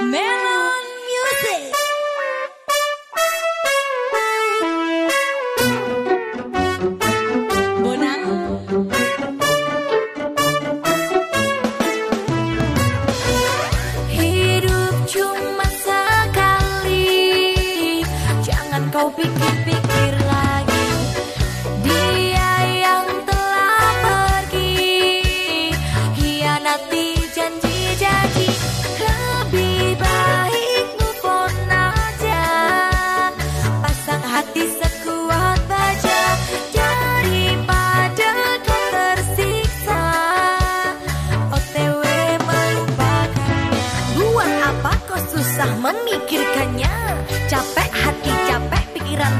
Melon Music. Hidup cuma sekali, jangan kau pikir.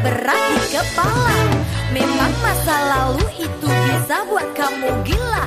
Berat di kepala. Memang masa lalu itu bisa buat kamu gila